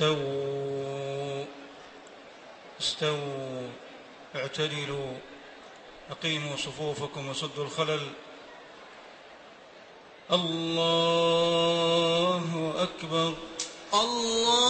استووا. استووا. اعتدلوا. أقيموا صفوفكم وسدوا الخلل. الله أكبر. الله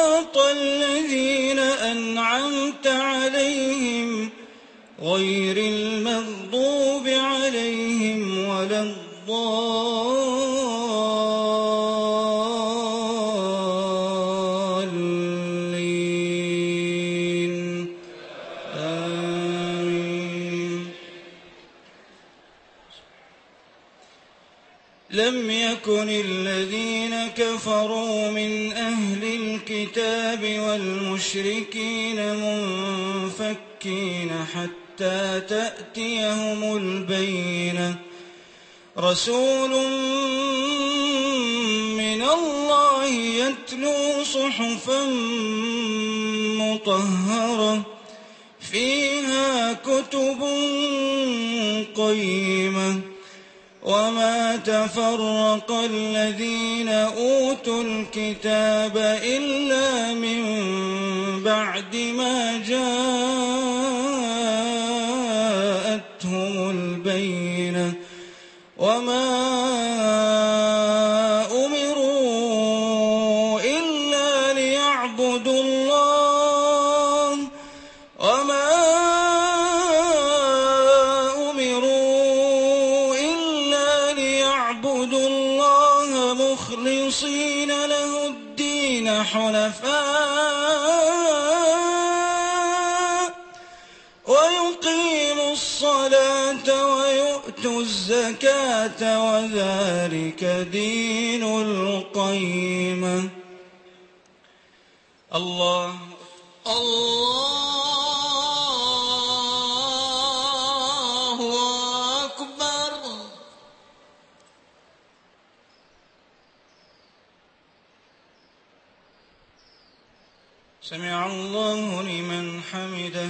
غير المغضوب عليهم ولا الضالين. آمين. لم يكن الذين كفروا من أهل الكتاب والمشركين منفكين حتى تأتيهم البينة. رسول من الله يتلو صحفا مطهرة فيها كتب قيمة. وما تفرق الذين أوتوا الكتاب إلا من بعد ما جاءتهم حنفاء ويقيموا الصلاة ويؤتوا الزكاة وذلك دين القيمة. الله سمع الله لمن حمده.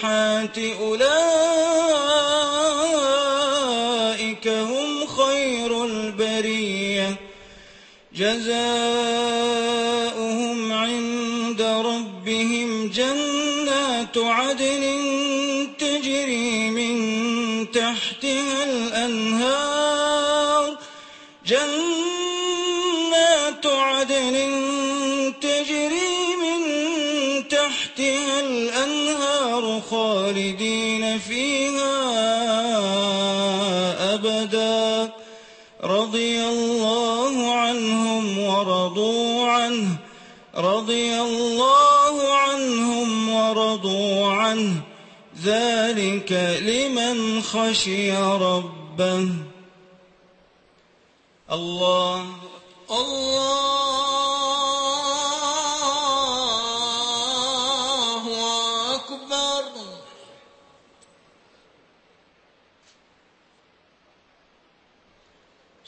الصالحات أولئك هم خير البرية. جزاؤهم عند ربهم جنات عدن تجري من تحتها الأنهار. جنات عدن خالدين فيها أبدا. رضي الله عنهم ورضوا عنه. رضي الله عنهم ورضوا عنه. ذلك لمن خشي ربه. الله الله.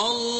Allah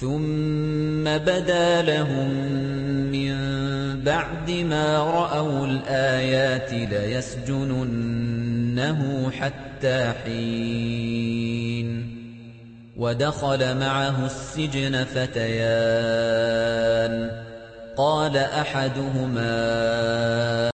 ثم بدا لهم من بعد ما رأوا الآيات ليسجننه حتى حين ودخل معه السجن فتيان. قال أحدهما